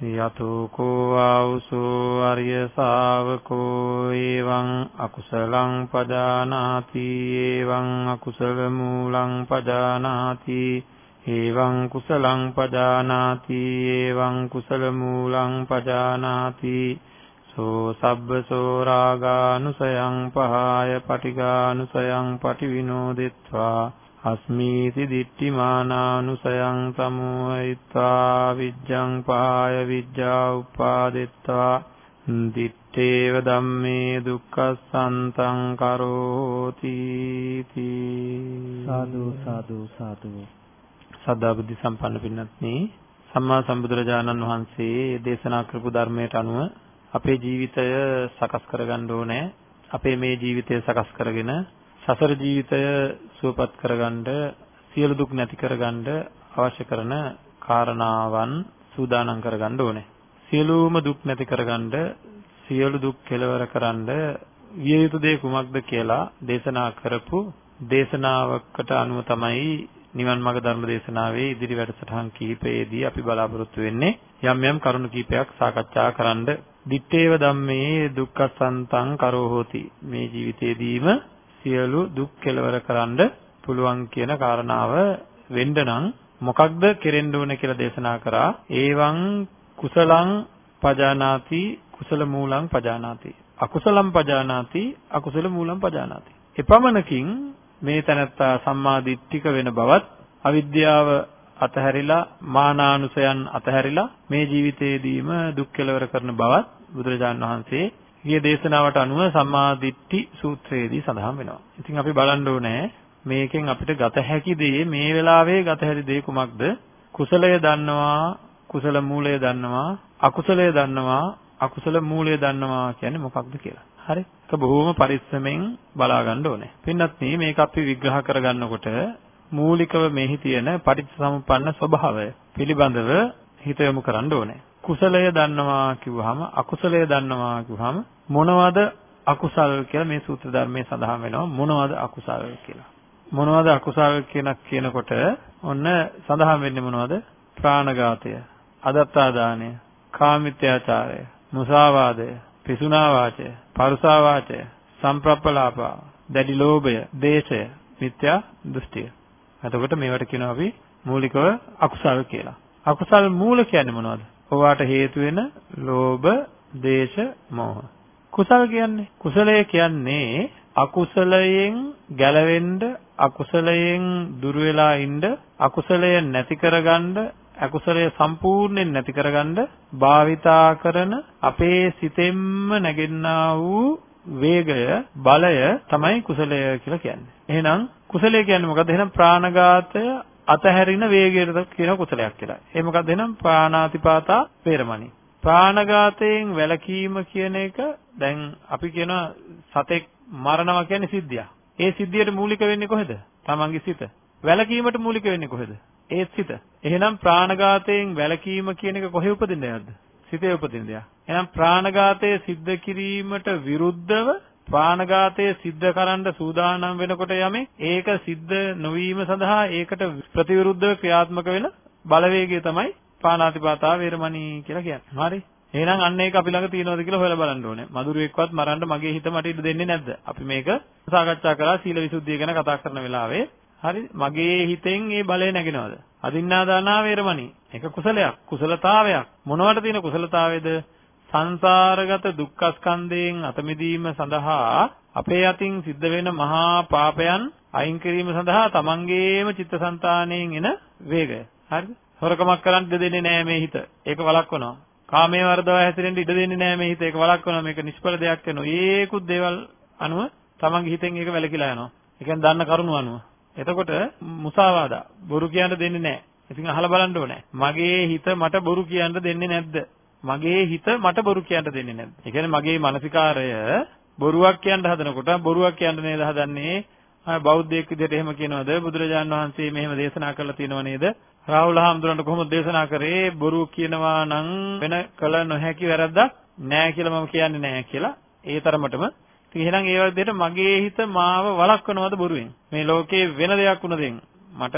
යතෝ කෝ ආවුසෝ අරිය ශාවකෝ එවං අකුසලං පදානාති එවං අකුසල මූලං පදානාති එවං කුසලං පදානාති එවං කුසල මූලං පදානාති. සෝ සබ්බසෝ රාගානුසයං පහය පටිඝානුසයං පටිවිනෝදෙත්වා අස්මීති දිට්ඨිමානානුසයං සමෝහිත්වා විජ්ජං පාය විජ්ජා උපාදෙත්වා දිත්තේව ධම්මේ දුක්ඛසන්තං කරෝති සාදු සාදු සාදු සදා බුද්ධ සම්පන්න පින්වත්නි සම්මා සම්බුදුරජාණන් වහන්සේ දේශනා කරපු ධර්මයට අනුව අපේ ජීවිතය සකස් කරගන්න ඕනේ. අපේ මේ ජීවිතය සකස් කරගෙන සසර ජීවිතය සුවපත් කරගන්න සියලු දුක් නැති කරගන්න අවශ්‍ය කරන කාරණාවන් සූදානම් කරගන්න ඕනේ. සියලුම දුක් නැති කරගන්න සියලු දුක් කෙලවර කරන්න විය යුතු දේ කුමක්ද කියලා දේශනා කරපු දේශනාවකට අනුව තමයි නිවන් මාර්ග ධර්ම දේශනාවේ ඉදිරි වැඩසටහන් කිහිපයේදී අපි බලාපොරොත්තු වෙන්නේ යම් යම් කරුණු කිහිපයක් සාකච්ඡා කරන්න. දිත්තේව ධම්මේ දුක්ඛසන්තං කරෝ හෝති. මේ ජීවිතේදීම සියලු දුක් කෙලවර කරන්න පුළුවන් කියන කාරණාව වෙන්න නම් මොකක්ද කෙරෙන්න ඕන කියලා දේශනා කරා. ඒවං කුසලං පජානාති කුසල මූලං පජානාති. අකුසලං පජානාති අකුසල මූලං පජානාති. එපමණකින් මේ තැනත්තා සම්මා දිට්ඨික වෙන බවත් අවිද්‍යාව අතහැරිලා මානානුසයන් අතහැරිලා මේ ජීවිතයේදීම දුක් කෙලවර කරන බවත් බුදුරජාණන් වහන්සේ ගිය දේශනාවට අනුව සම්මා දිට්ඨි සූත්‍රයේදී සඳහන් වෙනවා. ඉතින් අපි බලන්න ඕනේ මේකෙන් අපිට ගත හැකි දේ මේ වෙලාවේ ගත හැකි දේ කුමක්ද? කුසලය දන්නවා, කුසල මූලය දන්නවා, අකුසලය දන්නවා, අකුසල මූලය දන්නවා කියන්නේ මොකක්ද කියලා. හරි. ඒක බොහොම පරිස්සමෙන් බලා ගන්න ඕනේ. පින්නත් මේක අපි විග්‍රහ කරගන්නකොට මූලිකව මෙහි තියෙන පටිච්චසමුප්පන්න ස්වභාවය පිළිබඳව හිත යොමු කරන්න ඕනේ. කුසලය දන්නවා කිව්වහම අකුසලය දන්නවා කිව්වහම මොනවද අකුසල් කියලා මේ සූත්‍ර ධර්මයේ සඳහන් වෙනවා මොනවද අකුසල් කියලා. මොනවද අකුසල් කියන කියනකොට ඔන්න සඳහන් වෙන්නේ මොනවද? ප්‍රාණඝාතය, අදත්තාදානය, කාමිත්‍යාචාරය, මුසාවාදය, පිසුනා වාචය, පරුසා වාචය, සම්ප්‍රප්පලාපා, දැඩි ලෝභය, දේශය, මිත්‍යා දෘෂ්ටිය. එතකොට මේවට කියනවා අපි මූලිකව අකුසල් කියලා. අකුසල් මූල කියන්නේ මොනවද? ඔවාට හේතු වෙන ලෝභ, දේශ, මෝහ. කුසල කියන්නේ කුසලය කියන්නේ අකුසලයෙන් ගැලවෙන්න අකුසලයෙන් දුර වෙලා ඉන්න අකුසලය නැති කරගන්න අකුසලය සම්පූර්ණයෙන් නැති කරගන්න භාවිතා කරන අපේ සිතෙන්ම නැගෙන්නා වූ වේගය බලය තමයි කුසලය කියලා කියන්නේ. එහෙනම් කුසලය කියන්නේ මොකද්ද? එහෙනම් ප්‍රාණඝාතය අතහැරින වේගයට කියන කුසලයක් කියලා. ඒ මොකක්ද එහෙනම් ප්‍රාණාතිපාතා වේරමණී. ප්‍රාණඝාතයෙන් වැළකීම කියන එක දැන් අපි කියනවා සතෙක් මරනවා කියන්නේ සිද්ධියක්. ඒ සිද්ධියට මූලික වෙන්නේ කොහෙද? තමන්ගේ සිත. වැළකීමට මූලික වෙන්නේ කොහෙද? ඒත් සිත. එහෙනම් ප්‍රාණඝාතයෙන් වැළකීම කියන එක කොහේ උපදින්න යද්ද? සිතේ උපදින දෙයක්. එහෙනම් ප්‍රාණඝාතය සිද්ධ කිරීමට විරුද්ධව ප්‍රාණඝාතය සිද්ධ කරන්න සූදානම් වෙනකොට යමේ ඒක සිද්ධ නොවීම සඳහා ඒකට ප්‍රතිවිරුද්ධව ක්‍රියාත්මක වෙන බලවේගය තමයි පාණාතිපාතා වේරමණී කියලා කියන්නේ. හරි. එහෙනම් අන්න ඒක අපි ළඟ තියෙනවද කියලා හොයලා බලන්න ඕනේ. මధుරෙක්වත් මරන්න මගේ හිත මට ඉඩ දෙන්නේ නැද්ද? අපි මේක සාකච්ඡා කරා සීල විසුද්ධිය ගැන කතා කරන වෙලාවේ. හරි මගේ හිතෙන් මේ බලය නැගෙනවද? අදින්නා දානා වේරමණී. ඒක කුසලයක්, කුසලතාවයක්. මොනවට තියෙන කුසලතාවේද? සංසාරගත දුක්ඛ ස්කන්ධයෙන් අත මිදීම සඳහා අපේ අතින් සිද්ධ වෙන මහා පාපයන් අයින් කිරීම සඳහා තමන්ගේම චිත්තසංතාණයෙන් එන වේගය. හරිද? හොරකමක් කරන්න ඉඩ දෙන්නේ නැහැ මේ හිත. ඒක වළක්වනවා. කාමයේ වර්ධව හැසිරෙන්න ඉඩ දෙන්නේ නැහැ මේ හිත. ඒක වළක්වනවා. මේක නිෂ්ඵල දෙයක් වෙනවා. ඒකුත් දේවල් අනුව තමන්ගේ හිතෙන් ඒක වැළකීලා යනවා. ඒ කියන්නේ දන්න කරුණු අනුව. එතකොට මුසාවාදා බොරු කියන්න දෙන්නේ නැහැ. ඉතින් අහලා බලන්න ඕනේ. මගේ හිත මට බොරු කියන්න දෙන්නේ නැද්ද? මගේ හිත මට බොරු කියන්න දෙන්නේ නැද්ද? ඒ කියන්නේ මගේ මානසිකාරය බොරුවක් කියන්න හදනකොට බොරුවක් කියන්න නේද හදන්නේ? බෞද්ධයෙක් විදිහට එහෙම කියනවද? බුදුරජාණන් වහන්සේ මෙහෙම දේශනා කරලා තියෙනව නේද? රාහුල හාමුදුරන්ට කොහොමද දේශනා කරේ? බොරු කියනවා නම් වෙන කල නොහැකි වැරද්දක් නෑ කියලා මම කියන්නේ නෑ කියලා. ඒ තරමටම ඉතින් එහෙනම් ඒ වගේ මගේ හිත මාව වළක්වනවද බොරුවෙන්? මේ ලෝකේ වෙන දෙයක් වුණ දෙන් මට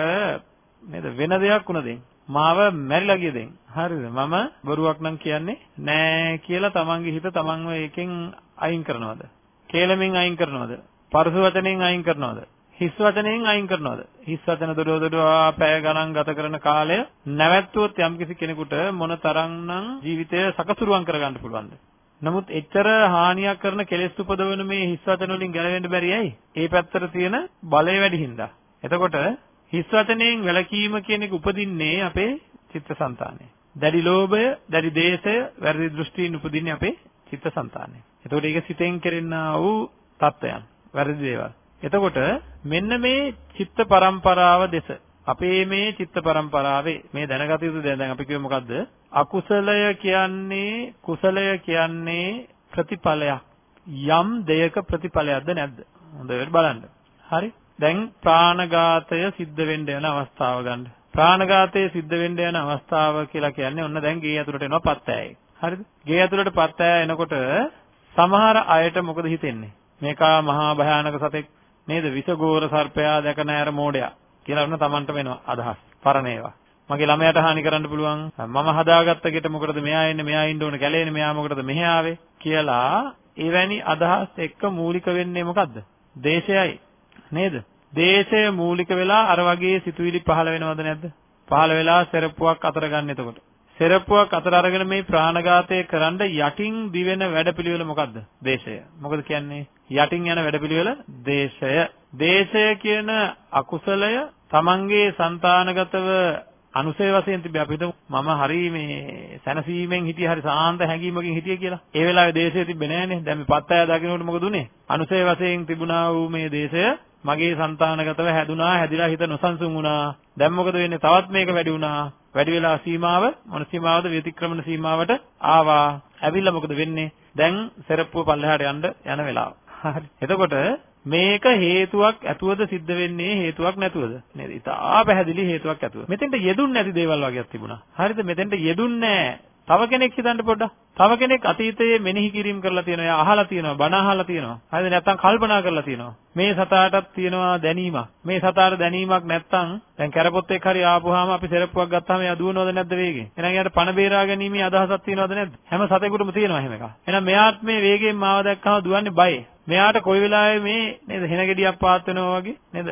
නේද වෙන දෙයක් වුණ දෙන් මාව මැරිලා ගිය දෙන් හරිද මම බොරුවක් නම් කියන්නේ නෑ කියලා තමන්ගේ හිත තමන්ව ඒකෙන් අයින් කරනවද? කේලමින් අයින් කරනවද? පරස වචනෙන් අයින් කරනවද? හිස් වචනෙන් අයින් කරනවද? හිස් වචන දොඩ දොඩ පැය ගණන් ගත කරන කාලය නැවැත්තුවොත් යම්කිසි කෙනෙකුට මොන තරම්නම් ජීවිතය සකසුරුවම් කරගන්න පුළුවන්ද? නමුත් එච්චර හානියක් කරන කෙලෙස් උපදවන මේ හිස් වචන වලින් ගැලවෙන්න බැරි ඇයි? ඒ පැත්තට තියෙන බලය වැඩි හින්දා. එතකොට හිස් වචනයෙන් වැළකීම කියන එක උපදින්නේ අපේ චිත්තසංතානෙ. දැඩි ලෝභය, දැඩි දේශය, වැරදි දෘෂ්ටීන් උපදින්නේ අපේ චිත්තසංතානෙ. එතකොට ඒක සිතෙන් කෙරෙනා වූ தත්වයන්, වැරදි දේවල්. එතකොට මෙන්න මේ චිත්ත පරම්පරාව දෙස අපේ මේ චිත්ත පරම්පරාවේ මේ දැනගත යුතු දැන් දැන් අපි කියුවේ මොකද්ද? අකුසලය කියන්නේ කුසලය කියන්නේ ප්‍රතිඵලයක්. යම් දෙයක ප්‍රතිඵලයක්ද නැද්ද? හොඳට බලන්න. හරි. දැන් ප්‍රාණඝාතය සිද්ධ වෙන්න යන අවස්ථාව ගන්න. ප්‍රාණඝාතය සිද්ධ වෙන්න යන අවස්ථාව කියලා කියන්නේ ඔන්න දැන් ගේ ඇතුළට එනවා පත්තෑයෙක්. හරිද? ගේ ඇතුළට පත්තෑය එනකොට සමහර අයට මොකද හිතෙන්නේ? මේකා මහා භයානක සතෙක් නේද? විසගෝර සර්පයා දැක නැර මෝඩයා. කියලා ඔන්න Tamanට වෙනවා අදහස්. පරණ ඒවා. මගේ ළමයාට හානි කරන්න පුළුවන්. මම හදාගත්ත ගෙට මොකටද මෙයා එන්නේ මෙයා ඉන්න ඕන කැලේනේ මෙයා මොකටද මෙහෙ ආවේ කියලා එවැනි අදහස් එක්ක මූලික වෙන්නේ මොකද්ද? දේශයයි. නේද? දේශය මූලික වෙලා අර වගේ සිතුවිලි පහළ වෙනවද නැද්ද? පහළ වෙලා සරප්පුවක් අතර ගන්න එතකොට. සරප්පුවක් අතර අරගෙන මේ ප්‍රාණඝාතය කරන්න යටින් දිවෙන වැඩපිළිවෙල මොකද්ද? දේශය. මොකද කියන්නේ? යටින් යන වැඩපිළිවෙල දේශය. දේශය කියන අකුසලය තමන්ගේ సంతානගතව අනුසය වශයෙන් තිබ්බ අපිට මම හරි මේ සැනසීමෙන් හිටියේ හරි සාන්ත හැඟීමකින් හිටියේ කියලා. ඒ වෙලාවේ දේශය තිබ්බේ නැහනේ. දැන් මේ පත්තය දකින්නකොට මොකද උනේ? අනුසය වශයෙන් තිබුණා වූ මේ දේශය මගේ సంతානගතව හැදුනා හැදිලා හිත නොසන්සුන් වුණා දැන් මොකද වෙන්නේ තවත් මේක වැඩි වුණා වැඩි වෙලා සීමාව මොන සීමාවද ව්‍යතික්‍රමන සීමාවට ආවා. ඇවිල්ලා මොකද වෙන්නේ? දැන් සරප්පුව පල්ලෙහාට යන්න යන වෙලාව. හරි. එතකොට මේක හේතුවක් ඇතුවද සිද්ධ වෙන්නේ හේතුවක් නැතුවද? නේද? ඉතාලා පැහැදිලි හේතුවක් ඇතුව. මෙතෙන්ට යෙදුන්නේ නැති දේවල් වගේක් තිබුණා. හරිද? මෙතෙන්ට යෙදුන්නේ තව කෙනෙක් හිතන්න පොඩ්ඩක්. තව කෙනෙක් අතීතයේ මෙනෙහි කිරීම කරලා තියෙනවා, එයා අහලා තියෙනවා, බණ අහලා තියෙනවා. හරිද? නැත්නම් කල්පනා කරලා තියෙනවා. මේ සතාටත් තියෙනවා දැනීමක්. මේ සතාට දැනීමක් නැත්නම් දැන් කැරපොත්තෙක් හරි ආපුවාම අපි සෙරප්පුවක් ගත්තාම එයා දුවනවද නැද්ද වේගෙන්? එහෙනම් එයාට පණ බේරා ගැනීමේ අදහසක් තියෙනවද නැද්ද? හැම සතෙකුටම තියෙනවා එහෙම එකක්. එහෙනම් මෙයාත් මේ වේගයෙන් මාව දැක්කම දුවන්නේ බයයි. මෙයාට කොයි වෙලාවෙ මේ නේද හෙන ගෙඩියක් පාත් වෙනවා වගේ නේද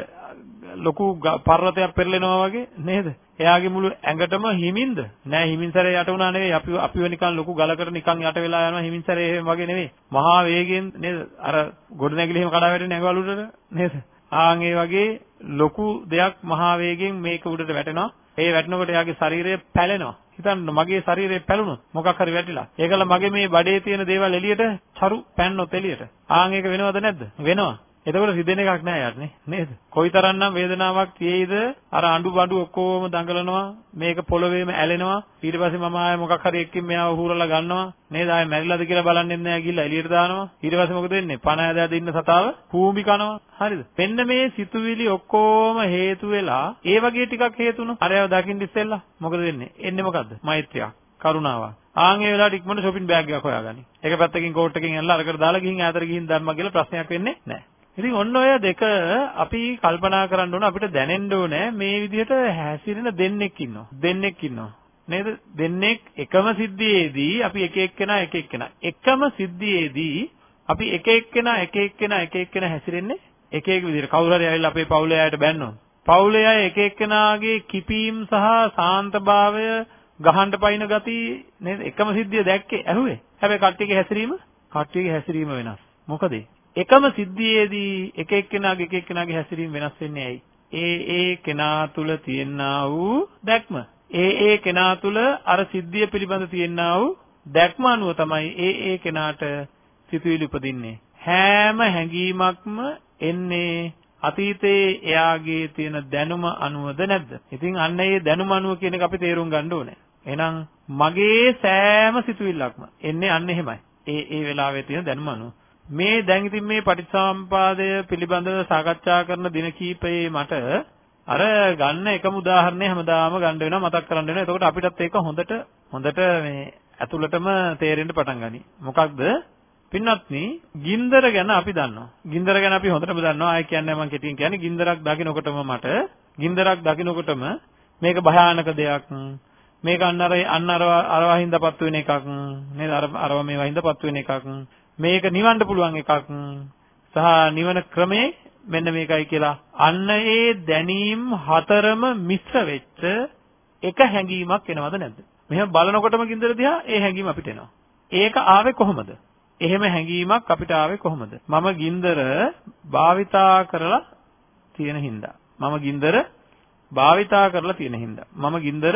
ලොකු පර්වතයක් පෙරලෙනවා වගේ නේද එයාගේ මුළු ඇඟටම හිමින්ද නෑ හිමින්සරේ යට වුණා නෙවෙයි අපි අපිව නිකන් ලොකු ගලකට නිකන් යට වෙලා යනවා හිමින්සරේ එහෙම වගේ නෙවෙයි මහා වේගෙන් නේද අර ගොඩනැගිලි එහෙම කඩා වැටෙන ඇඟවල උඩට නේද ආන් ඒ වගේ ලොකු දෙයක් මහා වේගෙන් මේක උඩට වැටෙනවා ඒ වැටෙනකොට එයාගේ ශරීරය පැලෙනවා හිතන්න මගේ ශරීරය පැලුණොත් මොකක් හරි වැටිලා. ඒකල මගේ මේ බඩේ තියෙන දේවල් එළියට චරු පැන්නොත් එළියට. ආන් ඒක වෙනවද නැද්ද? වෙනවා. එතකොට රිදෙන එකක් නෑ යාරනේ නේද? කොයිතරම්නම් වේදනාවක් තියෙයිද අර අඬු බඬු ඔක්කොම දඟලනවා මේක පොළවේම ඇලෙනවා. ඊට පස්සේ මම ආයෙ මොකක් හරි එක්කින් මෙයාව හූරලා ගන්නවා. නේද? ආයෙ මැරිලාද කියලා බලන්නෙත් නෑ ගිහලා එළියට දානවා. ඊට පස්සේ මොකද වෙන්නේ? පණ ඇදලා ඉන්න සතාව කූඹි කනවා. හරිද? මෙන්න මේ සිතුවිලි ඔක්කොම හේතු වෙලා ඒ වගේ ටිකක් හේතුණු අරයව දකින්න ඉස්සෙල්ලා මොකද වෙන්නේ? එන්නේ මොකද්ද? මෛත්‍රියක් කරුණාවක්. ආන් ඒ වෙලාවට ඉක්මනට shopping bag එකක් හොයාගනි. එක පැත්තකින් කෝට් එකකින් ඇනලා අරකට දාලා ගිහින් ඈතට ගිහින් දැම්මා කියලා ප්‍රශ්නයක් වෙන්නේ නැහැ. ඉතින් ඔන්න ඔය දෙක අපි කල්පනා කරන්න ඕන අපිට දැනෙන්න ඕනේ මේ විදිහට හැසිරෙන දෙන්නෙක් ඉන්නවා. දෙන්නෙක් ඉන්නවා. නේද? දෙන්නෙක් එකම සිද්ධියේදී අපි එක එක්කෙනා එක එක්කෙනා එකම සිද්ධියේදී අපි එක එක්කෙනා එක එක්කෙනා එක එක්කෙනා හැසිරෙන්නේ එක එක විදිහට. කවුරු හරි ඇවිල්ලා අපේ පවුලේ අයට බැන්නොත්. පවුලේ අය එක එක්කෙනාගේ කිපීම් සහ සාන්තභාවය ගහන්න පයින් ගති නේද? එකම සිද්ධිය දැක්කේ ඇහුවේ. හැබැයි කට්ටියගේ හැසිරීම කට්ටියගේ හැසිරීම වෙනස්. මොකද එකම සිද්ධියේදී එක එක්කෙනාගේ එක එක්කෙනාගේ හැසිරීම වෙනස් වෙන්නේ ඇයි? ඒ ඒ කෙනා තුල තියෙනා වූ දැක්ම. ඒ ඒ කෙනා තුල අර සිද්ධිය පිළිබඳ තියෙනා වූ දැක්ම අනුව තමයි ඒ ඒ කෙනාට සිතුවිලි උපදින්නේ. හැම හැඟීමක්ම එන්නේ අතීතයේ එයාගේ තියෙන දැනුම අනුවද නැද්ද? ඉතින් අන්න ඒ දැනුම අනුව කියන එක අපි තේරුම් ගන්න ඕනේ. එහෙනම් මගේ සෑම සිතුවිල්ලක්ම එන්නේ අන්න එහෙමයි. ඒ ඒ වෙලාවේ තියෙන දැනුම අනුව. මේ දැන් ඉතින් මේ පටිච්චසමුපාදය පිළිබඳව සාකච්ඡා කරන දින කීපයේ මට අර ගන්න එකම උදාහරණය හැමදාම ගන්න වෙනවා මතක් කරන්න වෙනවා. එතකොට අපිටත් ඒක හොඳට හොඳට මේ ඇතුළටම තේරෙන්න පටන් ගනී. මොකක්ද? පින්වත්නි, ගින්දර ගැන අපි දන්නවා. ගින්දර ගැන අපි හොඳටම දන්නවා. ආයෙ කියන්නේ මම කෙටියෙන් කියන්නේ ගින්දරක් දකින්නකොටම මට ගින්දරක් දකින්නකොටම මේක භයානක දෙයක්. මේක අන්න අර අන්න අර අරවා හින්දාපත් වෙන එකක්. නේද? අර අරවා මේවා හින්දාපත් වෙන එකක්. මේක නිවන්න පුළුවන් එකක්. සහ නිවන ක්‍රමේ මෙන්න මේකයි කියලා අන්න ඒ දැනීම් හතරම මිශ්‍ර වෙච්ච එක හැඟීමක් එනවද නැද්ද? මෙහෙම බලනකොටම ගින්දර දිහා ඒ හැඟීම අපිට එනවා. ඒක ආවේ කොහොමද? එහෙම හැඟීමක් අපිට ආවේ කොහොමද? මම ගින්දර භාවිතා කරලා තියෙන හින්දා. මම ගින්දර භාවිතා කරලා තියෙන හින්දා. මම ගින්දර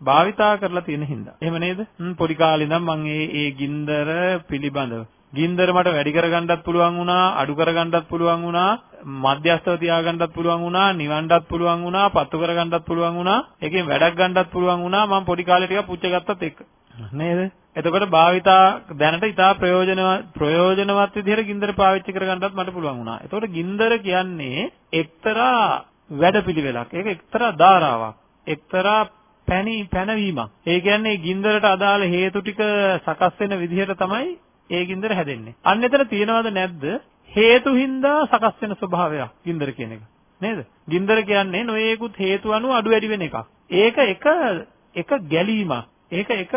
භාවිතා කරලා තියෙන හින්දා. එහෙම නේද? පොඩි කාලේ ඉඳන් මම ඒ ඒ ගින්දර පිළිබඳව ගින්දර මට වැඩි කරගන්නත් පුළුවන් වුණා, අඩු කරගන්නත් පුළුවන් වුණා, මධ්‍යස්ථව තියාගන්නත් පුළුවන් වුණා, නිවන්නත් පුළුවන් වුණා, පත්තු කරගන්නත් පුළුවන් වුණා, ඒකෙන් වැඩක් ගන්නත් පුළුවන් වුණා. මම පොඩි කාලේ ටිකක් පුච්ච ගත්තත් එක්ක. නේද? එතකොට භාවිතා දැනට ඉතා ප්‍රයෝජනවත් ප්‍රයෝජනවත් විදිහට ගින්දර පාවිච්චි කරගන්නත් මට පුළුවන් වුණා. එතකොට ගින්දර කියන්නේ එක්තරා වැඩපිළිවෙලක්. ඒක එක්තරා ධාරාවක්. එක්තරා පැණි පැනවීමක්. ඒ කියන්නේ ගින්දරට අදාළ හේතු ටික සකස් වෙන විදිහට තමයි ඒ ගින්දර හැදෙන්නේ. අන්න එතන තියෙනවද නැද්ද? හේතු හින්දා සකස් වෙන ස්වභාවයක් ගින්දර කියන එක. නේද? ගින්දර කියන්නේ නොයේකුත් හේතු අනුව අඩු වැඩි වෙන එකක්. ඒක එක එක ගැලීමක්. ඒක එක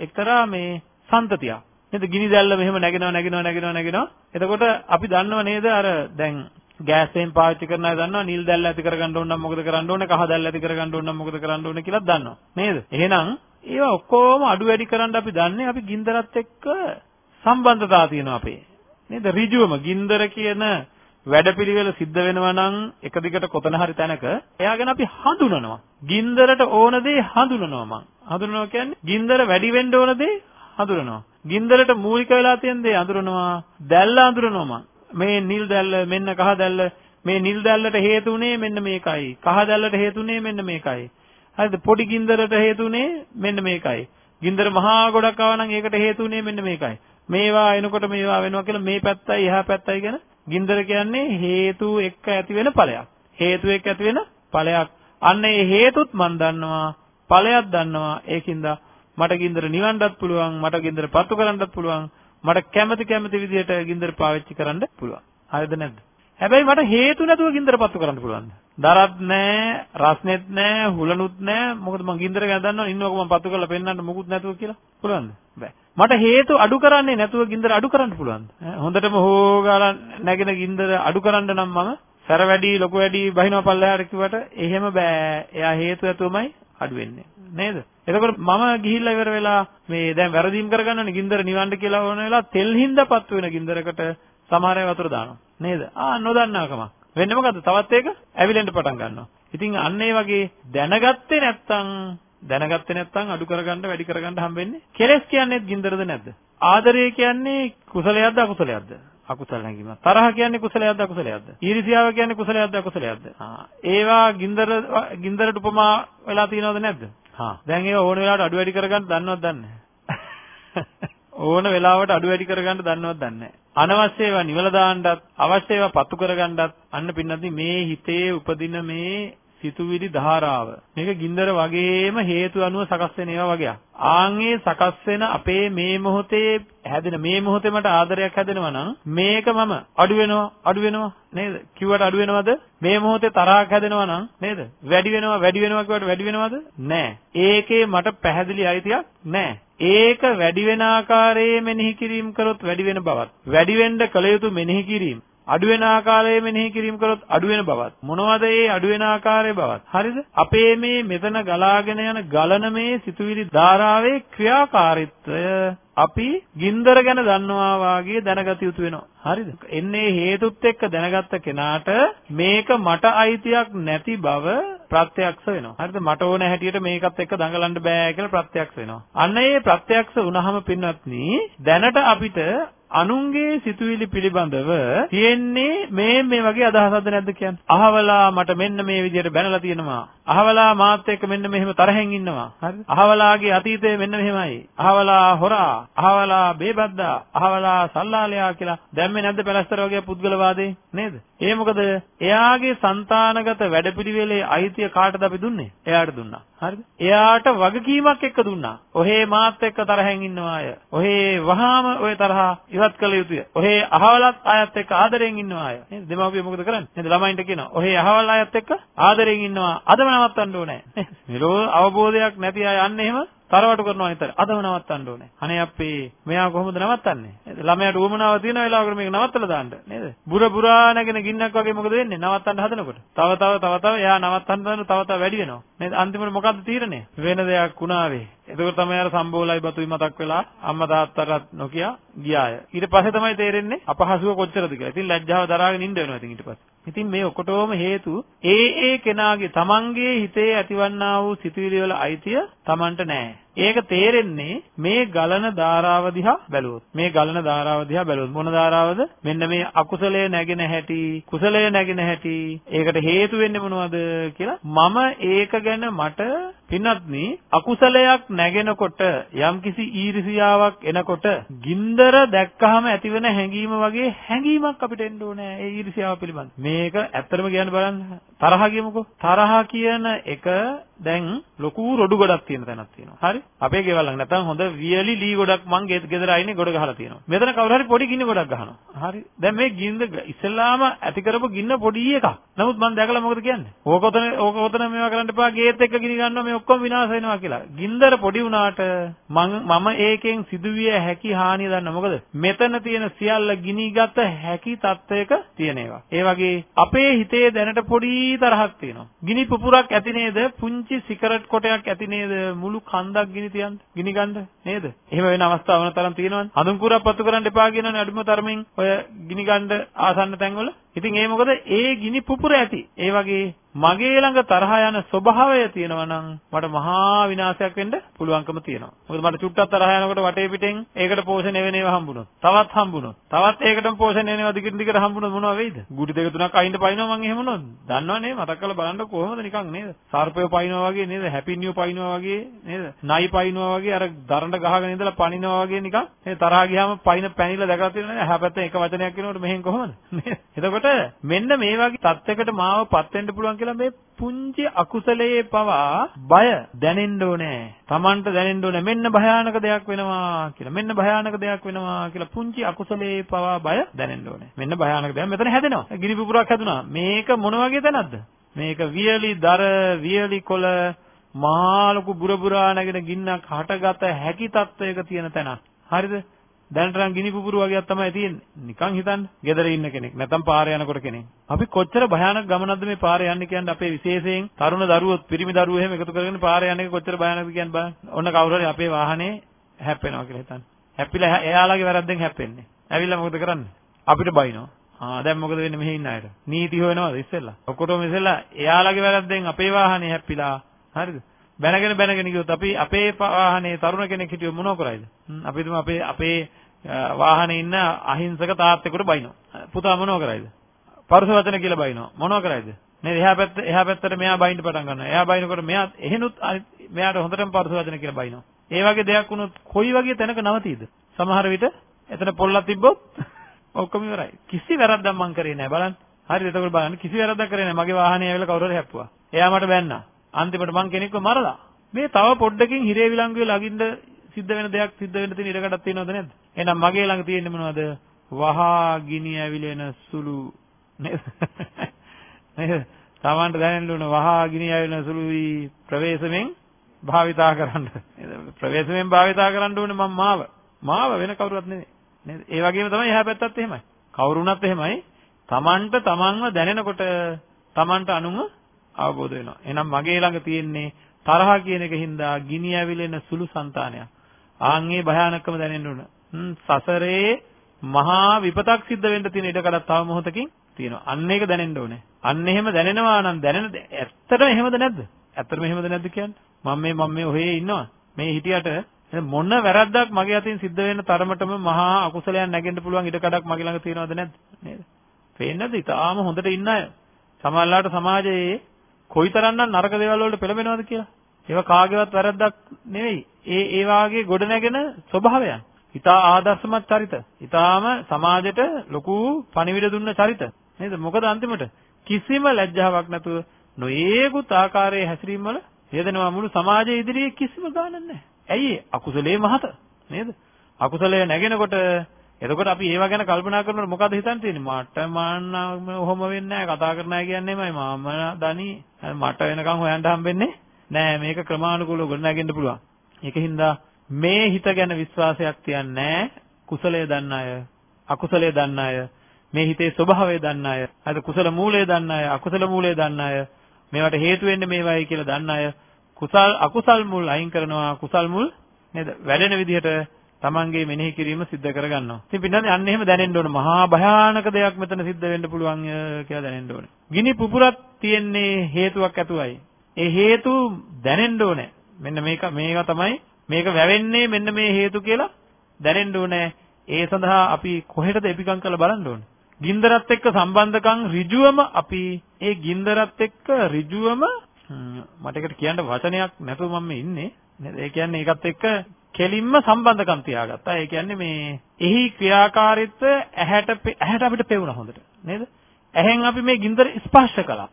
එක්තරා මේ සම්තතියක්. නේද? ගිනි දැල්ල මෙහෙම නැගෙනවා නැගෙනවා නැගෙනවා නැගෙනවා. එතකොට අපි දන්නව නේද අර දැන් ගෑස් එකෙන් පාවිච්චි කරන අය දන්නවා නිල් දැල්ල ඇති කරගන්න ඕන නම් මොකද කරන්න ඕනේ කහ දැල්ල ඇති කරගන්න ඕන නම් මොකද කරන්න ඕනේ කියලා දන්නවා නේද එහෙනම් ඒවා ඔක්කොම අඩු වැඩි කරන්න අපි දන්නේ අපි ගින්දරත් එක්ක සම්බන්ධතාව තියෙනවා අපේ. නේද? ඍජුවම ගින්දර කියන වැඩපිළිවෙල සිද්ධ වෙනවා නම් එක දිගට කොතන හරි තැනක එයා ගැන අපි හඳුනනවා. ගින්දරට ඕන දේ හඳුනනවා මං. හඳුනනවා කියන්නේ ගින්දර වැඩි වෙන්න ඕන දේ හඳුනනවා. ගින්දරට මූලික වෙලා තියෙන දේ හඳුනනවා. දැල්ල හඳුනනවා මං. මේ නිල් දැල්ල මෙන්න කහ දැල්ල. මේ නිල් දැල්ලට හේතුනේ මෙන්න මේකයි. කහ දැල්ලට හේතුනේ මෙන්න මේකයි. හරිද? පොඩි ගින්දරට හේතුනේ මෙන්න මේකයි. ගින්දර මහා ගොඩක් ආව නම් ඒකට හේතුනේ මෙන්න මේකයි. මේවා එනකොට මේවා වෙනවා කියලා මේ පැත්තයි එහා පැත්තයි කියන ගින්දර කියන්නේ හේතු එක්ක ඇති වෙන ඵලයක් හේතු එක්ක ඇති වෙන ඵලයක් අන්න ඒ හේතුත් මන් දන්නවා ඵලයක් දන්නවා ඒකින්ද මට ගින්දර නිවන්නත් පුළුවන් මට ගින්දර පත්තු කරන්නත් පුළුවන් මට කැමති කැමති විදිහට ගින්දර පාවිච්චි කරන්න පුළුවන්. හරිද නැද්ද? හැබැයි මට හේතු නැතුව ගින්දර පත්තු කරන්න පුළුවන්. දරත් නැහැ, රස්නෙත් නැහැ, හුලනුත් නැහැ. මොකද මං ගින්දර ගැන දන්නවා ඉන්නකො මං පත්තු කරලා පෙන්නන්න මොකුත් නැතුව කියලා. පුළුවන්ද? බෑ. මට හේතු අඩු කරන්නේ නැතුව ගින්දර අඩු කරන්න පුළුවන්ද? හොඳටම හොගාලා නැගෙන ගින්දර අඩු කරන්න නම් මම සැර වැඩි, ලොකු වැඩි, බහිනව පල්ලෙහාට කිව්වට එහෙම බෑ. එයා හේතු ඇතුවමයි අඩු වෙන්නේ. නේද? එතකොට මම ගිහිල්ලා ඉවර වෙලා මේ දැන් වැරදීම් කරගන්නනේ ගින්දර නිවන්න කියලා ඕන වෙලා තෙල් හින්දාපත් වෙන ගින්දරකට සමහර අය වතුර දානවා. නේද? ආ නොදන්නාකම. වෙන්නේ මොකද්ද? තවත් ඒක ඇවිලෙන්න පටන් ගන්නවා. ඉතින් අන්න ඒ වගේ දැනගත්තේ නැත්තම් දැනගත්තේ නැත්තම් අඩු කරගන්න වැඩි කරගන්න හම්බෙන්නේ. කෙලස් කියන්නේ ගින්දරද නැද්ද? ආදරය කියන්නේ කුසලයක්ද අකුසලයක්ද? අකුසල නැගීම. තරහ කියන්නේ කුසලයක්ද අකුසලයක්ද? ඊර්ෂ්‍යාව කියන්නේ කුසලයක්ද අකුසලයක්ද? ආ ඒවා ගින්දර ගින්දරට උපමා වෙලා තියෙනවද නැද්ද? හා දැන් ඒක ඕන වෙලාවට අඩු වැඩි කරගන්න දන්නවද දන්නේ ඕන වෙලාවට අඩු වැඩි කරගන්න දන්නවද දන්නේ අනවශ්‍ය ඒවා නිවල දාන්නත් අවශ්‍ය ඒවා පත්තු කරගන්නත් අන්න පින්නදී මේ හිතේ උපදින මේ සිතුවිලි ධාරාව. මේක ගින්දර වගේම හේතු අනුව සකස් වෙන ඒවා වගේක්. ආන්ගේ සකස් වෙන අපේ මේ මොහොතේ හැදෙන මේ මොහොතේ මට ආදරයක් හැදෙනවා නම් මේක මම අඩු වෙනවා අඩු වෙනවා නේද? කිව්වට අඩු වෙනවද? මේ මොහොතේ තරහක් හැදෙනවා නම් නේද? වැඩි වෙනවා වැඩි වෙනවා කිව්වට වැඩි වෙනවද? නෑ. ඒකේ මට පැහැදිලි අයිතියක් නෑ. ඒක වැඩි වෙන ආකාරයේ මෙනෙහි කිරීම කරොත් වැඩි වෙන බවත් වැඩි වෙන්න කල යුතු මෙනෙහි කිරීම. අඩු වෙන ආකාරයේ මෙනෙහි කිරීම කරොත් අඩු වෙන බවත් මොනවද ඒ අඩු වෙන ආකාරයේ බවත් හරිද අපේ මේ මෙතන ගලාගෙන යන ගලන මේ සිතුවිලි ධාරාවේ ක්‍රියාකාරීත්වය අපි ගින්දර ගැන දන්නවා වාගේ දැනගත යුතු වෙනවා. හරිද? එන්නේ හේතුත් එක්ක දැනගත්ත කෙනාට මේක මට අයිතියක් නැති බව ප්‍රත්‍යක්ෂ වෙනවා. හරිද? මට ඕන හැටියට මේකත් එක්ක දඟලන්න බෑ කියලා ප්‍රත්‍යක්ෂ වෙනවා. අන්න ඒ ප්‍රත්‍යක්ෂ වුණාම පින්වත්නි දැනට අපිට අනුන්ගේ සිතුවිලි පිළිබඳව තියෙන්නේ මේ මේ වගේ අදහසක්ද නැද්ද කියන්නේ? අහවලා මට මෙන්න මේ විදිහට බැනලා තියෙනවා. අහවලා මාත් එක්ක මෙන්න මෙහෙම තරහෙන් ඉන්නවා. හරිද? අහවලාගේ අතීතය මෙන්න මෙහෙමයි. අහවලා හොරා, අහවලා බේබද්දා, අහවලා සල්ලාලයා කියලා දැම්මේ නැද්ද පැලස්තර වගේ පුද්ගලවාදේ? නේද? ඒ මොකද එයාගේ సంతానගත වැඩපිළිවෙලේ අයිතිය කාටද අපි දුන්නේ? එයාට දුන්නා. හරිද? එයාට වගකීමක් එක්ක දුන්නා. ඔහේ මාත් එක්ක තරහෙන් ඉන්නවා අය. ඔහේ වහාම ওই තරහා ඉවත් කළ යුතුය. ඔහේ අහවලත් අයත් එක්ක ආදරෙන් ඉන්නවා අය. නේද? දෙමව්පිය මොකද කරන්නේ? නේද? ළමයින්ට කියනවා. ඔහේ අහවල් අයත් එක්ක ආදරෙන් ඉන්නවා. අදම නවත්තන්න ඕනේ. මෙලෝ අවබෝධයක් නැති අය යන්නේ එහෙම තරවටු කරනවා විතර. අදම නවත්තන්න ඕනේ. අනේ අපේ මෙයා කොහොමද නවත්තන්නේ? නේද? ළමයාට උවමනාව තියෙන වෙලාවකට මේක නවත්තලා දාන්න. නේද? බුර බුරා නැගෙන ගින්නක් වගේ මොකද වෙන්නේ? නවත්තන්න හදනකොට. තව තව තව තව එයා නවත්තන්න හදන තව තව වැඩි වෙනවා. නේද? අන්තිමට මොකද්ද තීරණය? වෙන දෙයක් වුණාවේ. එතකොට තමයි අර සම්බෝලයි බතුයි මතක් වෙලා අම්මා තාත්තටත් නොකිය ගියාය. ඊට පස්සේ තමයි තේරෙන්නේ අපහසුව කොච්චරද කියලා. ඉතින් ලැජ්ජාව දරාගෙන ඉන්න වෙනවා ඉතින් ඊට පස්සේ. ඉතින් මේ ඔකොටෝම හේතු ඒ ඒ කෙනාගේ තමන්ගේ හිතේ ඇතිවන්නා වූ සිතුවිලි වල අයිතිය තමන්ට නැහැ. ඒක තේරෙන්නේ මේ ගලන ධාරාව දිහා බැලුවොත්. මේ ගලන ධාරාව දිහා බැලුවොත් මොන ධාරාවද? මෙන්න මේ අකුසලයේ නැගෙන හැටි, කුසලයේ නැගෙන හැටි, ඒකට හේතු වෙන්නේ මොනවද කියලා මම ඒක ගැන මට පින්වත්නි අකුසලයක් නැගෙනකොට යම්කිසි ඊර්ෂියාවක් එනකොට ගින්දර දැක්කහම ඇතිවෙන හැඟීම වගේ හැඟීමක් අපිට එන්න ඕනේ ඒ ඊර්ෂියාව පිළිබඳ. මේක ඇත්තටම කියන්න බලන්න තරහ කියමුකෝ. තරහ කියන එක දැන් ලොකු රොඩු ගොඩක් තියෙන තැනක් තියෙනවා. හරි? අපේ ගෙවල් ළඟ නැත්නම් හොඳ වියලි ලී ගොඩක් මං ගෙදර ආයිනේ ගොඩ ගහලා තියෙනවා. මෙතන කවුරු හරි පොඩි ගින්න ගොඩක් ගහනවා. හරි? දැන් මේ ගින්න ඉස්සෙල්ලාම ඇති කරපු ගින්න පොඩි එකක්. නමුත් මං දැකලා මොකද කියන්නේ? ඕක ඔතන ඕක ඔතන මේවා කරන්න එපා ගේත් එක්ක ගිනි ගන්නවා මේ ඔක්කොම විනාශ වෙනවා කියලා. ගින්දර පොඩි වුණාට මම මම ඒකෙන් සිදුවිය හැකි හානිය දන්න මොකද? මෙතන තියෙන සියල්ල ගිනිගත හැකි තත්වයක තියෙන ඒවා. ඒ වගේ අපේ හිතේ දැනට පොඩි තරහක් තියෙනවා. ගිනි පුපුරක් ඇති නේද? පුංචි සිගරට් කොටයක් ඇති නේද? මුළු කන්දක් ගිනි තියන්න. ගිනි ගන්න නේද? එහෙම වෙන අවස්ථා වන තරම් තියෙනවනේ. හඳුන් කුරක් පත්තු කරන්න එපා කියනවනේ අඩුම තරමින් ඔය ගිනි ගන්න ආසන්න තැන්වල. ඉතින් ඒ මොකද? ඒ ගිනි පුපුර ඇති. ඒ වගේ මගේ ළඟ තරහ යන ස්වභාවය තියෙනවා නම් මට මහා විනාශයක් වෙන්න පුළුවන්කම තියෙනවා. මොකද මට චුට්ටක් තරහ යනකොට වටේ පිටෙන් ඒකට පෝෂණය වෙන ඒවා හම්බුනොත්. තවත් හම්බුනොත්. තවත් ඒකටම පෝෂණය වෙනවා දිගට දිගට හම්බුනොත් මොනව වෙයිද? ගුටි දෙක තුනක් අයින්ද පයින්නවා මං එහෙම වුණොත්. දන්නවනේ මතක් කරලා බලන්න කොහොමද නිකන් නේද? සර්පය පයින්නවා වගේ නේද? හැපිනියෝ පයින්නවා වගේ නේද? නයි පයින්නවා වගේ අර දරඬ ගහගෙන ඉඳලා පනිනවා වගේ නිකන් නේද? තරහා ගියාම පයින් පැනිලා දැකලා තියෙනවනේ. එහා පැත්තෙන් එක වචනයක් කියනකොට මෙහෙන් කොහොමද? එතකොට මෙන්න මේ වගේ තත්යකට මාව පත් වෙන්න පුළුවන් කියලා මේ පුංචි අකුසලයේ පවා බය දැනෙන්න ඕනේ. Tamanට දැනෙන්න ඕනේ මෙන්න භයානක දෙයක් වෙනවා කියලා. මෙන්න භයානක දෙයක් වෙනවා කියලා පුංචි අකුසලයේ පවා බය දැනෙන්න ඕනේ. මෙන්න භයානක දෙයක් මෙතන හැදෙනවා. ගිනි පුපුරක් හැදුනා. මේක මොන වගේ තැනක්ද? මේක වියලි දර වියලි කොළ මහා ලොකු බුරබුරා නැගෙන ගින්නක් හටගත හැකි තත්වයක තියෙන තැනක්. හරිද? දැනට නම් ගිනි පුපුරු වගේක් තමයි තියෙන්නේ. නිකන් හිතන්න. ගෙදර ඉන්න කෙනෙක් නැත්නම් පාරේ යනකොට කෙනෙක්. අපි කොච්චර භයානක ගමනක්ද මේ පාරේ යන්නේ කියන්නේ අපේ විශේෂයෙන් තරුණ දරුවෝ පිරිමි දරුවෝ එහෙම එකතු කරගෙන පාරේ යන්නේ කොච්චර භයානකද කියන්නේ බලන්න. ඔන්න කවුරු හරි අපේ වාහනේ හැප්පෙනවා කියලා හිතන්න. හැප්පිලා එයාලගේ වැරද්දෙන් හැප්පෙන්නේ. ඇවිල්ලා මොකද කරන්නේ? අපිට බයිනවා. ආ දැන් මොකද වෙන්නේ මෙහි ඉන්න අයට? නීති හොයනවද ඉස්සෙල්ලා? ඔක්කොටම ඉස්සෙල්ලා එයාලගේ වැරද්දෙන් අපේ වාහනේ හැප්පිලා. හරිද? බැනගෙන බැනගෙන ගියොත් අපි අපේ වාහනේ තරුණ කෙනෙක් හිටියොත් මොනව කරයිද? අපි තුම අපේ අපේ වාහනේ ඉන්න අහිංසක තාත්තෙකුට බයිනවා. පුතා මොනව කරයිද? පරුස වචන කියලා බයිනවා. මොනව කරයිද? නේද? එහා පැත්ත එහා පැත්තට මෙයා බයින්න පටන් ගන්නවා. එයා බයිනකොට මෙයා එහෙනුත් මෙයාට හොඳටම පරුස වචන කියලා බයිනවා. ඒ වගේ දෙයක් වුණොත් කොයි වගේ තැනක නවතීද? සමහර විට එතන පොල්ලක් තිබ්බොත් ඔක්කොම ඉවරයි. කිසි වැරද්දක් මං කරේ නැහැ බලන්න. හරිද? එතකොට බලන්න කිසි වැරද්දක් කරේ නැහැ. මගේ වාහනේ ඇවිල්ලා කවුරු හරි හැප්පුවා. එයා මට බැන්නා. අන්තිමට මං කෙනෙක්ව මරලා. මේ තව පොඩ්ඩකින් හිරේ විලංගුවේ ළඟින්ද සිද්ධ වෙන දෙයක් සිද්ධ වෙන්න තියෙන ඉඩකඩක් තියෙනවද නැද්ද? එහෙනම් මගේ ළඟ තියෙන්නේ මොනවද? වහා ගිනි ඇවිලෙන සුළු නේද? නේද? Tamanට දැනෙන්න ඕන වහා ගිනි ඇවිලෙන සුළුයි ප්‍රවේශමෙන් භාවිතා කරන්න. නේද? ප්‍රවේශමෙන් භාවිතා කරන්න ඕනේ මම මාව. මාව වෙන කවුරුවත් නෙමෙයි. නේද? ඒ වගේම තමයි එහා පැත්තත් එහෙමයි. කවුරුණත් එහෙමයි. තමන්ට තමන්ව දැනෙනකොට තමන්ට අනුම අවබෝධ වෙනවා. එහෙනම් මගේ ළඟ තියෙන්නේ තරහ කියන එකින්දා ගිනි ඇවිලෙන සුළු సంతානයක්. ආන්ගේ භයානකම දැනෙන්න උන. සසරේ මහා විපතක් සිද්ධ වෙන්න තියෙන ඉඩකඩක් තව මොහොතකින් තියෙනවා. අන්න ඒක දැනෙන්න ඕනේ. අන්න එහෙම දැනෙනවා නම් දැනෙන ඇත්තටම එහෙමද නැද්ද? ඇත්තටම එහෙමද නැද්ද කියන්නේ? මම මේ මම මේ ඔහේ ඉන්නවා. මේ හිටියට මොන වැරද්දක් මගේ අතින් සිද්ධ වෙන්න තරමටම මහා අකුසලයක් නැගෙන්න පුළුවන් ඉඩකඩක් මගේ ළඟ තියෙනවද නැද්ද? නේද? පේන්නද? ඊටාම හොඳට ඉන්න අය. සමහරලාට සමාජයේ කොයිතරම්නම් නරක දේවල් වලට පෙළඹෙනවද කියලා. ඒවා කාගේවත් වැරද්දක් නෙවෙයි. ඒ ඒ වාගේ ගොඩනැගෙන ස්වභාවයන්. ඊටා ආදර්ශමත් චරිත. ඊටාම සමාජයට ලොකු පණිවිඩ දුන්න චරිත. නේද? මොකද අන්තිමට කිසිම ලැජ්ජාවක් නැතුව නොයේකුත් ආකාරයේ හැසිරීම වල යෙදෙනවා මුළු සමාජයේ ඉදිරියේ කිසිම ගාණක් නැහැ. ඇයි අකුසලයේ මහත නේද? අකුසලයේ නැගෙනකොට එතකොට අපි ඒව ගැන කල්පනා කරනකොට මොකද හිතන් තියෙන්නේ? මට මාන්න ඔහොම වෙන්නේ නැහැ කතා කරන්නයි කියන්නේමයි මම දනි මට වෙනකන් හොයන්න හම්බෙන්නේ නෑ මේක ක්‍රමානුකූලව ගොඩනගෙන්න පුළුවන්. ඒකින්ද මේ හිත ගැන විශ්වාසයක් තියන්නේ කුසලයේ දන්න අය අකුසලයේ දන්න අය මේ හිතේ ස්වභාවය දන්න අය හරි කුසල මූලය දන්න අය අකුසල මූලය දන්න අය මේවට හේතු වෙන්නේ මේවයි කියලා දන්න අය කුසල් අකුසල් මුල් අයින් කරනවා. කුසල් මුල් නේද? වැඩෙන විදිහට තමන්ගේ මෙනෙහි කිරීම සිද්ධ කරගන්නවා. ඉතින් පින්නන්නේ අන්න එහෙම දැනෙන්න ඕන. මහා භයානක දෙයක් මෙතන සිද්ධ වෙන්න පුළුවන් කියලා දැනෙන්න ඕනේ. ගිනි පුපුරක් තියෙන්නේ හේතුවක් ඇතුවයි. ඒ හේතු දැනෙන්න ඕනේ. මෙන්න මේක මේවා තමයි මේක වැවෙන්නේ මෙන්න මේ හේතු කියලා දැනෙන්න ඕනේ. ඒ සඳහා අපි කොහෙටද එපිකම් කරලා බලන්න ඕනේ. ගින්දරත් එක්ක සම්බන්ධකම් ඍජුවම අපි ඒ ගින්දරත් එක්ක ඍජුවම මට ඒකට කියන්න වචනයක් නැතුව මම ඉන්නේ. ඒ කියන්නේ ඒකත් එක්ක කෙලින්ම සම්බන්ධකම් තියාගත්තා. ඒ කියන්නේ මේ එහි ක්‍රියාකාරීත්වය ඇහැට ඇහැට අපිට පෙවුණා හොඳට. නේද? ඇහෙන් අපි මේ ගින්දර ස්පර්ශ කළා.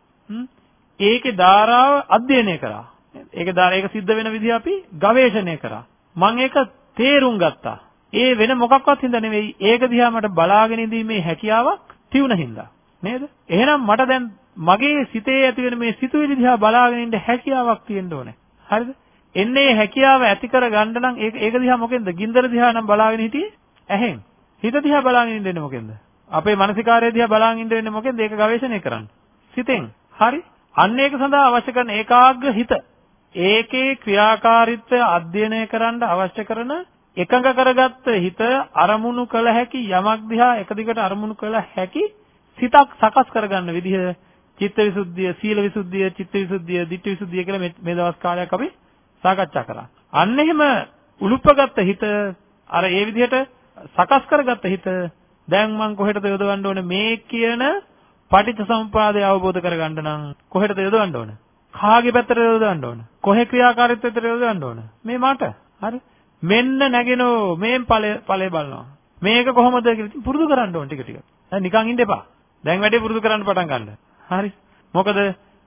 ඒකේ ධාරාව අධ්‍යයනය කරා. ඒකේ ධාරා ඒක සිද්ධ වෙන විදිහ අපි ගවේෂණය කරා. මම ඒක තේරුම් ගත්තා. ඒ වෙන මොකක්වත් හින්දා නෙවෙයි. ඒක දිහා මට බලාගෙන ඉඳීමේ හැකියාවක් තියුණ හින්දා. නේද? එහෙනම් මට දැන් මගේ සිතේ ඇති වෙන මේ සිතුවිලි දිහා බලාගෙන ඉන්න හැකියාවක් තියෙන්න ඕනේ. හරිද? එන්නේ හැකියාව ඇති කර ගන්න නම් ඒක ඒක දිහා මොකෙන්ද? ගින්දර දිහා නම් බලාගෙන හිටියේ ඇහෙන්. හිත දිහා බලාගෙන ඉඳන්නේ මොකෙන්ද? අපේ මානසිකාරය දිහා බලාගෙන ඉඳ වෙන්නේ මොකෙන්ද? ඒක ගවේෂණය කරන්න. සිතෙන්. හරි? අන්න ඒක සඳහා අවශ්‍ය කරන ඒකාග්‍ර හිත. ඒකේ ක්‍රියාකාරීත්වය අධ්‍යයනය කරන්න අවශ්‍ය කරන එකඟ කරගත්ත හිත අරමුණු කළ හැකි යමක් දිහා එක දිගට අරමුණු කළ හැකි සිතක් සකස් කරගන්න විදිහ චිත්තවිසුද්ධිය, සීලවිසුද්ධිය, චිත්තවිසුද්ධිය, ditthිවිසුද්ධිය කියලා මේ දවස් කාලයක් අපි සාකච්ඡා කරා. අන්න එහෙම උලුප්පගත්ත හිත අර ඒ විදිහට සකස් කරගත්ත හිත දැන් මං කොහෙටද යොදවන්න ඕනේ මේ කියන පටිච්චසමුපාදය අවබෝධ කරගන්න නම් කොහෙටද යොදවන්න ඕනේ? කාගේ පැත්තටද යොදවන්න ඕනේ? කොහේ ක්‍රියාකාරීත්වයට යොදවන්න ඕනේ? මේ මට. හරි. මෙන්න නැගෙනෝ මේන් ඵලය ඵලය බලනවා. මේක කොහොමද කියලා පුරුදු කරන්න ඕනේ ටික ටික. දැන් නිකන් ඉන්න එපා. දැන් වැඩේ පුරුදු කරන්න පටන් ගන්න. හරි. මොකද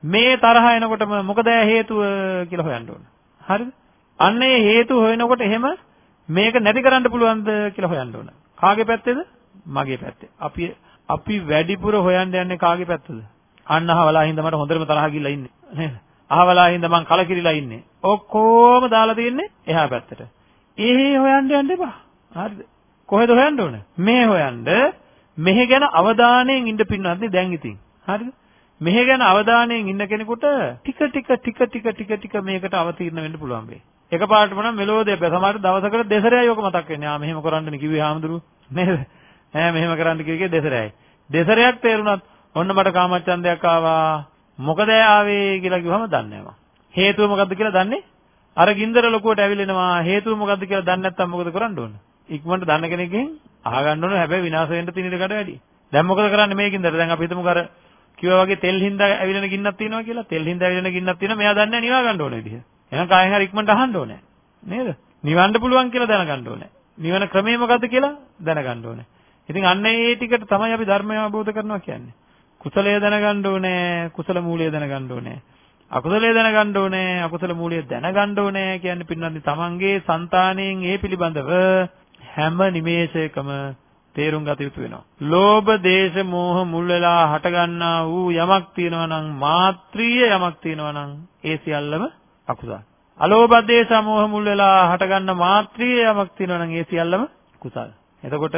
මේ තරහ එනකොටම මොකද හේතුව කියලා හොයන්න ඕනේ. හරිද? අන්න ඒ හේතු හොයනකොට එහෙම මේක නැති කරන්න පුළුවන්ද කියලා හොයන්න ඕන. කාගේ පැත්තේද? මගේ පැත්තේ. අපි අපි වැඩිපුර හොයන්න යන්නේ කාගේ පැත්තද? අන්න අහවලා හින්දා මට හොඳටම තරහ ගිල්ලා ඉන්නේ. නේද? අහවලා හින්දා මං කලකිරිලා ඉන්නේ. ඔක්කොම දාලා තින්නේ එහා පැත්තට. ඒ හොයන්න යන්න එපා. හරිද? කොහෙද හොයන්න ඕනේ? මේ හොයන්න මෙහෙ ගැන අවධානයෙන් ඉඳ පින්නත් දැන් ඉතින්. හරිද? මෙහෙ ගැන අවධානයෙන් ඉන්න කෙනෙකුට ටික ටික ටික ටික ටික ටික මේකට අවතීර්ණ වෙන්න පුළුවන් වෙයි. එකපාරටම නම් මෙලෝදේ බෑ. සමහර දවසකට දෙසරයයි ඔක මතක් වෙන්නේ. ආ මෙහෙම කරන්න කිව්වේ හාමුදුරු නේද? ඈ මෙහෙම කරන්න කිව්වේ දෙසරයයි. දෙසරයක් තේරුණත් ඔන්න මට කාමච්ඡන්දයක් ආවා. මොකද ආවේ කියලා කිව්වම දන්නේ නැහැ හේතුව මොකද්ද කියලා දන්නේ? අර ගින්දර ලොකුවට ඇවිලෙනවා. හේතුව මොකද්ද කියලා දන්නේ නැත්නම් මොකද කරන්න ඕන? ඉක්මනට දන්න කෙනෙක්ගෙන් අහගන්න ඕන. හැබැයි විනාශ වෙන්න තියෙන ඉඩකට වැඩි. දැන් මොකද කරන්නේ මේ ගින්දර? දැන් අපි හිතමු අර කිව්වා වගේ තෙල් හින්දා ඇවිලෙන ගින්නක් තියෙනවා කියලා. තෙල් හින්දා ඇවිලෙන ගින්නක් තියෙනවා. මෙයා දන්නේ නිවා ගන්න ඕනේ විදිහ. එහෙනම් කායෙන් හරි ඉක්මනට අහන්න ඕනේ. නේද? නිවන්න පුළුවන් කියලා දැනගන්න ඕනේ. නිවන ක්‍රමය මොකද්ද කියලා දැනගන්න ඕනේ. ඉතින් අන්න ඒ ටිකට තමයි අපි ධර්මය අවබෝධ කරනවා කියන්නේ. කුසලය දැනගන්න ඕනේ, කුසල මූලය දැනගන්න ඕනේ. අකුසලය දැනගන්න ඕනේ, අකුසල මූලය දැනගන්න ඕනේ කියන්නේ පින්නන්නේ තමන්ගේ సంతාණයෙන් ඒ පිළිබඳව හැම නිමේෂයකම තේරුම් ගත යුතු වෙනවා. ලෝභ, දේශ, මෝහ මුල් වෙලා හටගන්නා වූ යමක් තියෙනවා නම් මාත්‍රීය යමක් තියෙනවා නම් ඒ සියල්ලම අකුසල. අලෝභ, දේශ, මෝහ මුල් වෙලා හටගන්න මාත්‍රීය යමක් තියෙනවා නම් ඒ සියල්ලම කුසල. එතකොට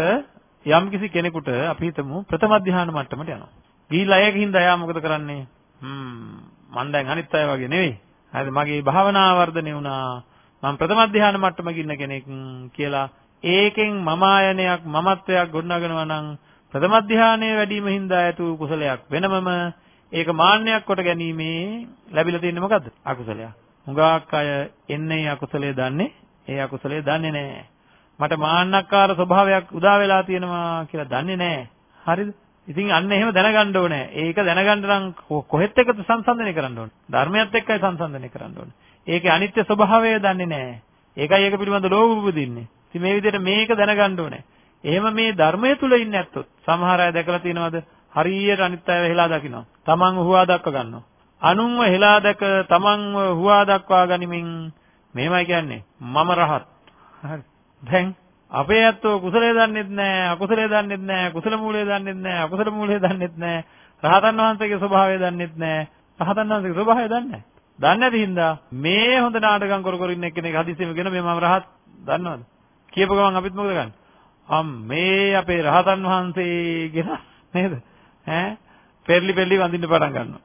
යම් කිසි කෙනෙකුට අපි හිතමු ප්‍රථම ධ්‍යාන මට්ටමට යනවා. ගිහිල්ලා ඒකින්ද එයා මොකද කරන්නේ? හ්ම් මං දැන් අනිත් අය වගේ නෙවෙයි. හරිද? මගේ භාවනා වර්ධනය වුණා. මම ප්‍රථම ධ්‍යාන මට්ටමක ඉන්න කෙනෙක් කියලා ඒකෙන් මම ආයනයක් මමත්වයක් ගොඩනගනවා නම් ප්‍රථම ධ්‍යානයේ වැඩිම හින්දා ඇතු කුසලයක් වෙනමම ඒක මාන්නයක් කොට ගැනීමේ ලැබිලා තියෙන්නේ මොකද්ද? අකුසලයක්. හුඟක් අය එන්නේ අකුසලයේ දන්නේ ඒ අකුසලයේ දන්නේ නැහැ. මට මාන්නක්කාර ස්වභාවයක් උදා වෙලා තියෙනවා කියලා දන්නේ නැහැ. හරිද? ඉතින් අන්න එහෙම දැනගන්න ඕනේ. ඒක දැනගන්න නම් කොහෙත් එක්කද සංසන්දනය කරන්න ඕනේ. ධර්මයත් එක්කයි සංසන්දනය කරන්න ඕනේ. ඒකේ අනිත්‍ය ස්වභාවය දන්නේ නැහැ. ඒකයි ඒක පිළිබඳ ලෝභ උපදින්නේ. ඉතින් මේ විදිහට මේක දැනගන්න ඕනේ. එහෙම මේ ධර්මයේ තුල ඉන්නේ නැත්තොත් සමහර අය දැකලා තියෙනවද? හරියට අනිත් අයව හෙලා දකින්න. තමන් හුවා දක්ව ගන්නවා. අනුන්ව හෙලා දැක තමන්ව හුවා දක්වා ගනිමින් මෙහෙමයි කියන්නේ මම රහත්. හරි. දැන් අපේ ඇත්තෝ කුසලයේ දන්නෙත් නැහැ, අකුසලයේ දන්නෙත් නැහැ, කුසල මූලයේ දන්නෙත් නැහැ, අකුසල මූලයේ දන්නෙත් නැහැ, රහතන් වහන්සේගේ ස්වභාවය දන්නෙත් නැහැ, රහතන් වහන්සේගේ ස්වභාවය දන්නේ නැහැ. දන්නේ නැති හින්දා මේ හොඳ නාටකම් කර කර ඉන්න එක්කෙනෙක් හදිස්සියෙම ගෙන මේ මම රහත් දන්නවද? කියපු ගමන් අපිත් මොකද ගන්නේ? අම් මේ අපේ රහතන් වහන්සේ කියන නේද? ඈ පෙරලි පෙරලි වඳින්න පටන් ගන්නවා.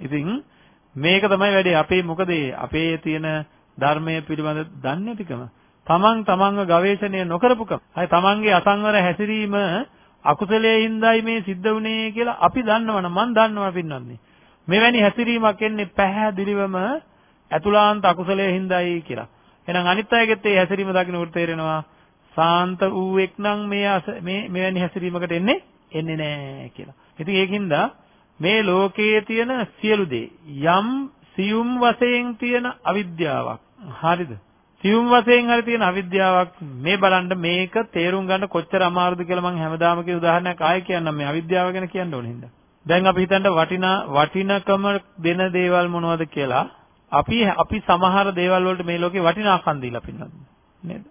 ඉතින් මේක තමයි වැඩේ. අපේ මොකද අපේ තියෙන ධර්මයේ පිළිබඳ දන්නේ නැතිකම. තමන් තමන්ව ගවේෂණය නොකරපුකම. අය තමන්ගේ අසංවර හැසිරීම අකුසලයේ හින්දායි මේ සිද්ධ වුනේ කියලා අපි දන්නවනම් මන් දන්නවා පින්නන්නේ. මෙවැනි හැසිරීමක් එන්නේ පැහැදිලිවම අතුලාන්ත අකුසලයේ හින්දායි කියලා. එහෙනම් අනිත් අයගෙත් ඒ හැසිරීම දකින්නකොට තේරෙනවා සාන්ත වූෙක් නම් මේ මේ මෙවැනි හැසිරීමකට එන්නේ එන්නේ නැහැ කියලා. ඉතින් ඒකින්ද මේ ලෝකයේ තියෙන සියලු දේ යම් සියුම් වශයෙන් තියෙන අවිද්‍යාවක්. හරිද? සියුම් වශයෙන් හරි තියෙන අවිද්‍යාවක් මේ බලන්න මේක තේරුම් ගන්න කොච්චර අමාරුද කියලා මම හැමදාම කියන උදාහරණයක් ආයෙ කියන්නම් මේ අවිද්‍යාව ගැන කියන්න ඕනේ හින්දා. දැන් අපි හිතන්න වටිනා වටිනකම දෙන දේවල් මොනවද කියලා අපි අපි සමහර දේවල් වලට මේ ලෝකේ වටිනාකම් දීලා පින්නත් නේද?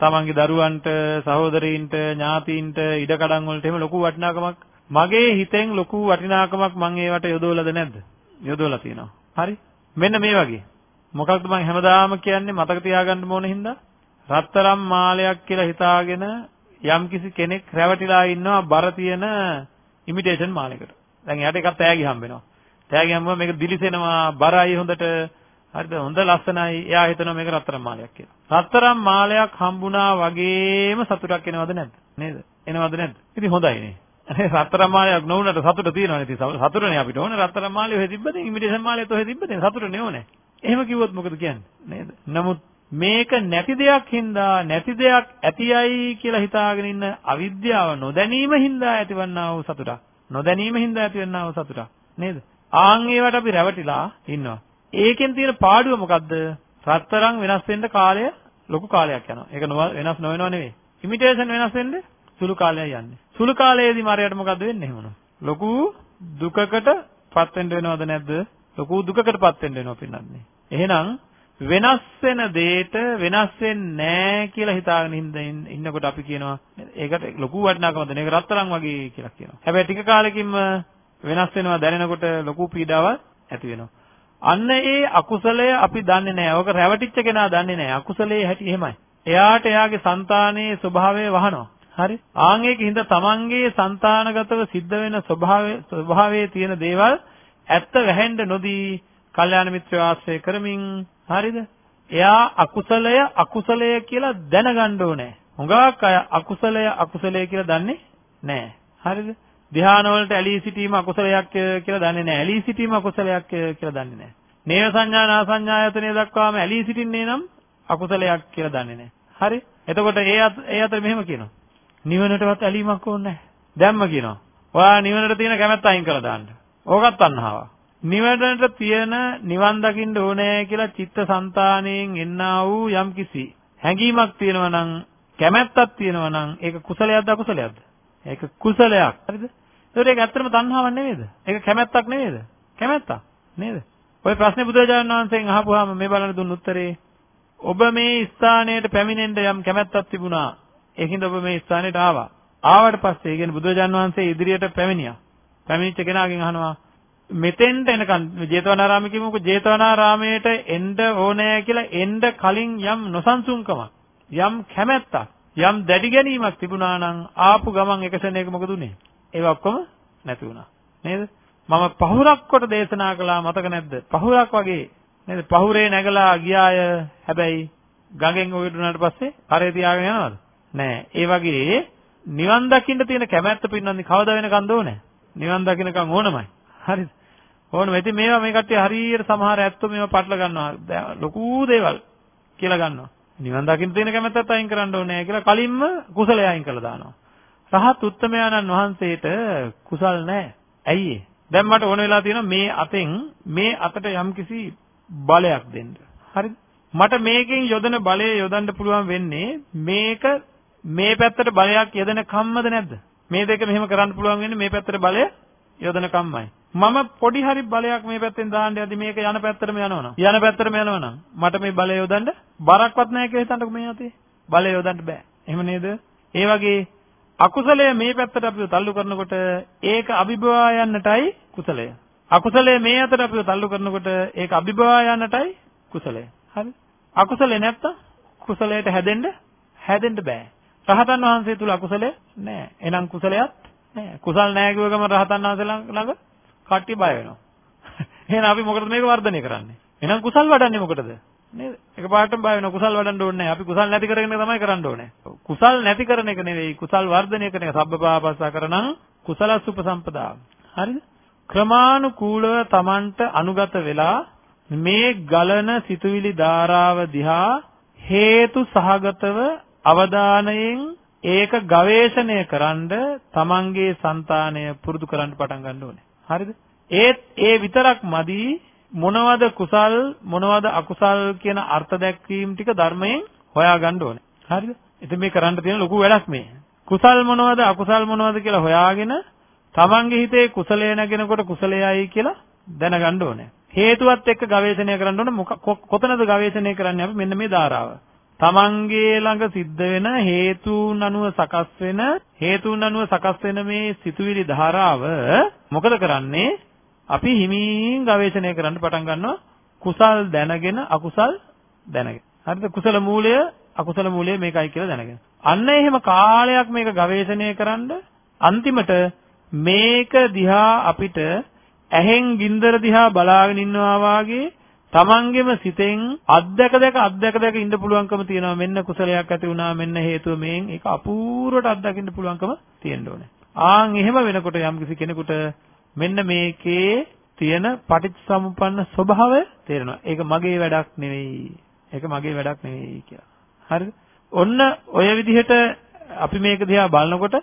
තමන්ගේ දරුවන්ට, සහෝදරයින්ට, ඥාතීන්ට, ඉඩකඩම් වලට එහෙම ලොකු වටිනාකමක් මගේ හිතෙන් ලොකු වටිනාකමක් මම ඒවට යොදවලාද නැද්ද? යොදවලා තියෙනවා. හරි? මෙන්න මේ වගේ. මොකක්ද මම හැමදාම කියන්නේ මතක තියාගන්න ඕන හින්දා රත්තරම් මාලයක් කියලා හිතාගෙන යම්කිසි කෙනෙක් රැවටිලා ඉන්නවා බර තියෙන ඉමිටේෂන් මාලයකට. දැන් එයාට එකක් තෑගි හම්බ වෙනවා. තෑගි හම්බුවා මේක දිලිසෙනවා බරයි හොඳට හරිද හොඳ ලස්සනයි. එයා හිතනවා මේක රත්තරම් මාලයක් කියලා. රත්තරම් මාලයක් හම්බුණා වගේම සතුටක් එනවද නැද්ද? නේද? එනවද නැද්ද? ඉතින් හොඳයිනේ. රත්තරන් මාලයක් නොවුනට සතුට තියෙනවනේ ඉතින් සතුටනේ අපිට ඕනේ රත්තරන් මාලය ඔහෙ තිබ්බද ඉමිටේෂන් මාලයත් ඔහෙ තිබ්බද සතුටනේ ඕනේ එහෙම කිව්වොත් මොකද කියන්නේ නේද? නමුත් මේක නැති දෙයක් හින්දා නැති දෙයක් ඇතියයි කියලා හිතාගෙන ඉන්න අවිද්‍යාව නොදැනීම හින්දා ඇතිවන්නා වූ සතුටක්. නොදැනීම හින්දා ඇතිවන්නා වූ සතුටක්. නේද? ආන් ඒවට අපි රැවටිලා ඉන්නවා. ඒකෙන් තියෙන පාඩුව මොකද්ද? රත්තරන් වෙනස් වෙන්න කාලය ලොකු කාලයක් යනවා. ඒක වෙනස් නොවෙනව නෙවෙයි. ඉමිටේෂන් වෙනස් වෙන්න සුළු කාලයක් යන්නේ. සුළු කාලයේදී මාරයට මොකද්ද වෙන්නේ එහෙමනම්? ලොකු දුකකට පත් වෙන්න වෙනවද නැද්ද? ලොකු දුකකටපත් වෙන්න වෙනවා පින්නන්නේ. එහෙනම් වෙනස් වෙන දෙයට වෙනස් වෙන්නේ නැහැ කියලා හිතාගෙන ඉන්නකොට අපි කියනවා ඒකට ලොකු වටිනාකමක් දෙන එක රත්තරන් වගේ කියලා කියනවා. හැබැයි ටික කාලෙකින්ම වෙනස් වෙනවා දැනෙනකොට ලොකු පීඩාවක් ඇති වෙනවා. අන්න ඒ අකුසලය අපි දන්නේ නැහැ. ඔක රැවටිච්ච කෙනා දන්නේ නැහැ. අකුසලයේ හැටි එහෙමයි. එයාට එයාගේ సంతානයේ ස්වභාවය වහනවා. හරි? ආන් ඒකින්ද තමන්ගේ సంతානගතව සිද්ධ වෙන ස්වභාවයේ ස්වභාවයේ තියෙන දේවල් ඇත්ත වැහෙන්න නොදී කල්යාණ මිත්‍රය ආශ්‍රය කරමින් හරිද? එයා අකුසලය අකුසලය කියලා දැනගන්න ඕනේ. හුඟක් අය අකුසලය අකුසලය කියලා දන්නේ නැහැ. හරිද? ධ්‍යාන වලට ඇලී සිටීම අකුසලයක් කියලා දන්නේ නැහැ. ඇලී සිටීම අකුසලයක් කියලා දන්නේ නැහැ. නේව සංඥා නා සංඥායතනෙ දක්වාම ඇලී සිටින්නේ නම් අකුසලයක් කියලා දන්නේ නැහැ. හරි? එතකොට ඒ ඒ අතර මෙහෙම කියනවා. නිවනටවත් ඇලීමක් ඕනේ නැහැ. දැම්ම කියනවා. ඔයා නිවනට තියෙන කැමැත්ත අයින් කරලා දාන්න. ඕකත් තණ්හාවක්. නිවනට තියෙන නිවන් දකින්න ඕනේ කියලා චිත්තසංතාණයෙන් එන්නා වූ යම්කිසි හැඟීමක් තියෙනවා නම් කැමැත්තක් තියෙනවා නම් ඒක කුසලයක්ද අකුසලයක්ද? ඒක කුසලයක්. හරිද? ඒකට ඒක ඇත්තටම තණ්හාවක් නෙවෙයිද? ඒක කැමැත්තක් නෙවෙයිද? කැමැත්තක් නේද? ওই ප්‍රශ්නේ බුදුරජාණන් වහන්සේගෙන් අහපුවාම මේ බලන්න දුන්න උත්තරේ ඔබ මේ ස්ථානයට පැමිණෙන්න යම් කැමැත්තක් තිබුණා. ඒකින්ද ඔබ මේ ස්ථානයට ආවා. ආවට පස්සේ කියන්නේ බුදුරජාණන් වහන්සේ ඉදිරියට පැමිණියා. පැමිණිච්ච කෙනාගෙන් අහනවා මෙතෙන්ට එනකන් ජේතවනාරාමයේ කිව්වොත් ජේතවනාරාමයට එන්න ඕනෑ කියලා එන්න කලින් යම් නොසන්සුන්කමක් යම් කැමැත්තක් යම් දැඩි ගැනීමක් තිබුණා නම් ආපු ගමන් එක සෙනෙක මොකද උනේ? ඒවා ඔක්කොම නැති වුණා. නේද? මම පහුරක් කොට දේශනා කළා මතක නැද්ද? පහුරක් වගේ නේද? පහුරේ නැගලා ගියාය. හැබැයි ගඟෙන් ඔය දුන්නාට පස්සේ කරේ තියාගෙන යනවද? නෑ. ඒ වගේ නිවන් දකින්න තියෙන කැමැත්ත පින්නන්නේ කවදා වෙනකන්ද ඕනේ? නිවන් දකින්නකම් ඕනමයි. හරිද? ඕනම. ඉතින් මේවා මේ කට්ටිය හරියට සමහර ඇත්තෝ මේවා පටල ගන්නවා. ලොකු දේවල් කියලා ගන්නවා. නිවන් දකින්න තියෙන කැමැත්තත් අයින් කරන්න ඕනේ කියලා කලින්ම කුසලය අයින් කළා දානවා. රහත් උත්තමයාණන් වහන්සේට කුසල් නැහැ. ඇයි ඒ? දැන් මට ඕන වෙලා තියෙනවා මේ අතෙන් මේ අතට යම්කිසි බලයක් දෙන්න. හරිද? මට මේකෙන් යොදන බලය යොදන්න පුළුවන් වෙන්නේ මේක මේ පැත්තට බලයක් යොදන කම්මද නැද්ද? මේ දෙක මෙහෙම කරන්න පුළුවන් වෙන්නේ මේ පැත්තට බලය යොදන කම්මයි. මම පොඩි හරි බලයක් මේ පැත්තෙන් දාන්න යද්දි මේක යන පැත්තටම යනවනම් යන පැත්තටම යනවනම් මට මේ බලය යොදන්න බරක්වත් නැහැ කියලා හිතන්නකො මේ අතේ. බලය යොදන්න බෑ. එහෙම නේද? ඒ වගේ අකුසලය මේ පැත්තට අපිව තල්ලු කරනකොට ඒක අභිභවා යන්නටයි කුසලය. අකුසලය මේ අතට අපිව තල්ලු කරනකොට ඒක අභිභවා යන්නටයි කුසලය. හරි? අකුසලේ නැත්තම් කුසලයට හැදෙන්න හැදෙන්න බෑ. රහතන් වහන්සේ තුල අකුසලය නෑ. එහෙනම් කුසලයක් නෑ. කුසල් නෑ කිව්ව ගමන් රහතන් වහන්සේ ළඟ කට්ටිය බය වෙනවා. එහෙනම් අපි මොකටද මේක වර්ධනය කරන්නේ? එහෙනම් කුසල් වඩන්නේ මොකටද? නේද? එකපාරටම බය වෙනවා කුසල් වඩන්න ඕනේ නැහැ. අපි කුසල් නැති කරගෙන තමයි කරන්න ඕනේ. කුසල් නැති කරන එක නෙවෙයි කුසල් වර්ධනය කරන එක සබ්බපාපස්සා කරනං කුසලස් උපසම්පදා. හරිද? ක්‍රමානුකූලව Tamanට අනුගත වෙලා මේ ගලන සිතුවිලි ධාරාව දිහා හේතු සහගතව අවධානයෙන් ඒක ගවේෂණය කරන්ඩ තමන්ගේ సంతානය පුරුදු කරන්න පටන් ගන්න ඕනේ. හරිද? ඒත් ඒ විතරක් මදි මොනවද කුසල් මොනවද අකුසල් කියන අර්ථ දැක්වීම ටික ධර්මයෙන් හොයාගන්න ඕනේ. හරිද? ඉතින් මේ කරන්න තියෙන ලොකු වැඩක් මේ. කුසල් මොනවද අකුසල් මොනවද කියලා හොයාගෙන තමන්ගේ හිතේ කුසලය නැගෙනකොට කුසලයයි කියලා දැනගන්න ඕනේ. හේතුවත් එක්ක ගවේෂණය කරන්න ඕනේ කොතනද ගවේෂණය කරන්නේ අපි මෙන්න මේ ධාරාව. තමන්ගේ ළඟ සිද්ධ වෙන හේතුන් අනුව සකස් වෙන හේතුන් අනුව සකස් වෙන මේ සිතුවිලි ධාරාව මොකද කරන්නේ අපි හිමින් ගවේෂණය කරන්න පටන් ගන්නවා කුසල් දැනගෙන අකුසල් දැනගෙන. හරිද? කුසල මූලය අකුසල මූලය මේකයි කියලා දැනගෙන. අන්න එහෙම කාලයක් මේක ගවේෂණය කරන්ඩ අන්තිමට මේක දිහා අපිට ඇහෙන් ගින්දර දිහා බලාගෙන ඉන්නවා වාගේ තමන්ගෙම සිතෙන් අද්දක දැක අද්දක දැක ඉන්න පුළුවන්කම තියෙනවා මෙන්න කුසලයක් ඇති වුණා මෙන්න හේතුව මේන් ඒක අපූර්වට අත්දකින්න පුළුවන්කම තියෙන්න ඕනේ. ආන් එහෙම වෙනකොට යම්කිසි කෙනෙකුට මෙන්න මේකේ තියෙන පටිච්චසමුප්පන්න ස්වභාවය තේරෙනවා. ඒක මගේ වැඩක් නෙවෙයි. ඒක මගේ වැඩක් නෙවෙයි කියලා. හරිද? ඔන්න ඔය විදිහට අපි මේක දිහා බලනකොට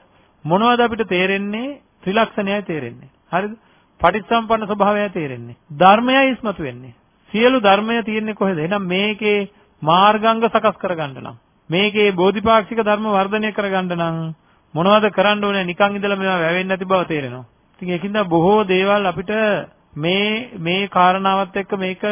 මොනවද අපිට තේරෙන්නේ? ත්‍රිලක්ෂණයයි තේරෙන්නේ. හරිද? පටිච්චසමුප්පන්න ස්වභාවයයි තේරෙන්නේ. ධර්මයයි ඉස්මතු වෙන්නේ. සියලු ධර්මය තියෙන්නේ කොහෙද? එහෙනම් මේකේ මාර්ගාංග සකස් කරගන්න නම් මේකේ බෝධිපාක්ෂික ධර්ම වර්ධනය කරගන්න නම් මොනවද කරන්න ඕනේ? නිකන් ඉඳලා මේවා වැවෙන්නේ නැති බව තේරෙනවා. ඉතින් ඒකින්ද බොහෝ දේවල් අපිට මේ මේ කාරණාවත් එක්ක මේක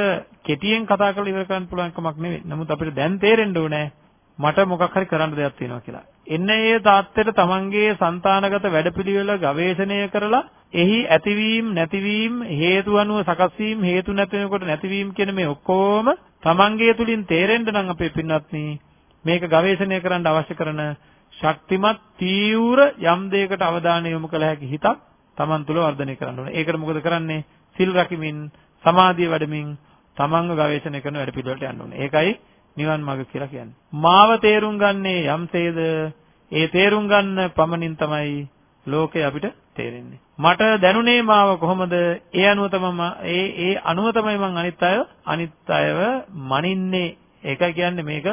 කෙටියෙන් කතා කරලා ඉවර කරන්න පුළුවන් කමක් නෙවෙයි. නමුත් අපිට දැන් තේරෙන්න ඕනේ මට මොකක් හරි කරන්න දෙයක් තියෙනවා කියලා. එන්න ඒ තාත්තට තමන්ගේ సంతానගත වැඩපිළිවෙල ගවේෂණය කරලා එහි ඇතිවීම නැතිවීම හේතු අනුව සකස් වීම හේතු නැති වෙනකොට නැතිවීම කියන මේ ඔක්කොම තමන්ගේ තුලින් තේරෙන්න නම් අපේ පින්වත්නි මේක ගවේෂණය කරන්න අවශ්‍ය කරන ශක්තිමත් තීව්‍ර යම් දෙයකට අවධානය යොමු කළ හැකි හිතක් Taman තුල වර්ධනය කරන්න ඕනේ. ඒකට මොකද කරන්නේ? සිල් රකිමින්, සමාධිය වැඩමින් තමන්ව ගවේෂණය කරන වැඩ පිළිවෙලට යන්න ඕනේ. ඒකයි නිවන් මාර්ග කියලා කියන්නේ. මාව තේරුම් ගන්නේ යම්සේද ඒ තේරුම් ගන්න පමණින් තමයි ලෝකේ අපිට තේරෙන්නේ. මට දැනුනේ මාව කොහොමද? ඒ අනුව තමයි ඒ ඒ අනුව තමයි මං අනිත් අය අනිත් අයව මනින්නේ. ඒකයි කියන්නේ මේක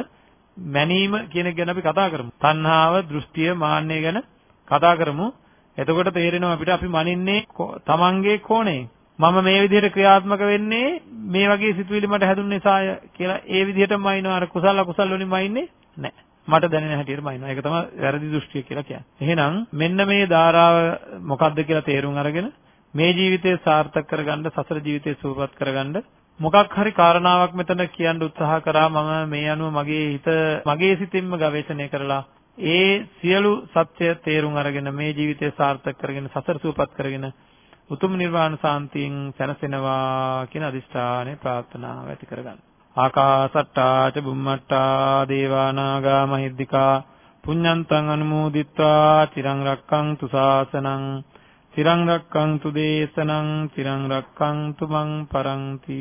මැනීම කියන එක ගැන අපි කතා කරමු. තණ්හාව, දෘෂ්ටිය, මාන්නය ගැන කතා කරමු. එතකොට තේරෙනවා අපිට අපි මනින්නේ තමන්ගේ කෝණේ. මම මේ විදිහට ක්‍රියාත්මක වෙන්නේ මේ වගේ සිතුවිලි මට හැදුන නිසාය කියලා ඒ විදිහටම අයින්නවා අර කුසල අකුසල වලින්ම අයින්නේ නැහැ. මට දැනෙන හැටියටම අයින්නවා. ඒක තමයි වැරදි දෘෂ්ටිය කියලා කියන්නේ. එහෙනම් මෙන්න මේ ධාරාව මොකක්ද කියලා තේරුම් අරගෙන මේ ජීවිතය සාර්ථක කරගන්න සසර ජීවිතය සුවපත් කරගන්න මොකක් හරි කාරණාවක් මෙතන කියන්න උත්සාහ කරා මම මේ අනුව මගේ හිත මගේ සිතින්ම ගවේෂණය කරලා ඒ සියලු සත්‍ය තේරුම් අරගෙන මේ ජීවිතය සාර්ථක කරගෙන සසර සූපත් කරගෙන උතුම් නිර්වාණ සාන්තියෙන් සැනසෙනවා කියන අදිෂ්ඨානය ප්‍රාර්ථනාව ඇති කරගන්න. ආකාසට්ටා ච බුම්මට්ටා දේවා නාග මහිද්దికා පුඤ්ඤන්තං අනුමෝදිත්වා තිරං රක්ඛන්තු ශාසනං තිරං රක්ඛන්තු දේශනං තිරං රක්ඛන්තු මං පරන්ති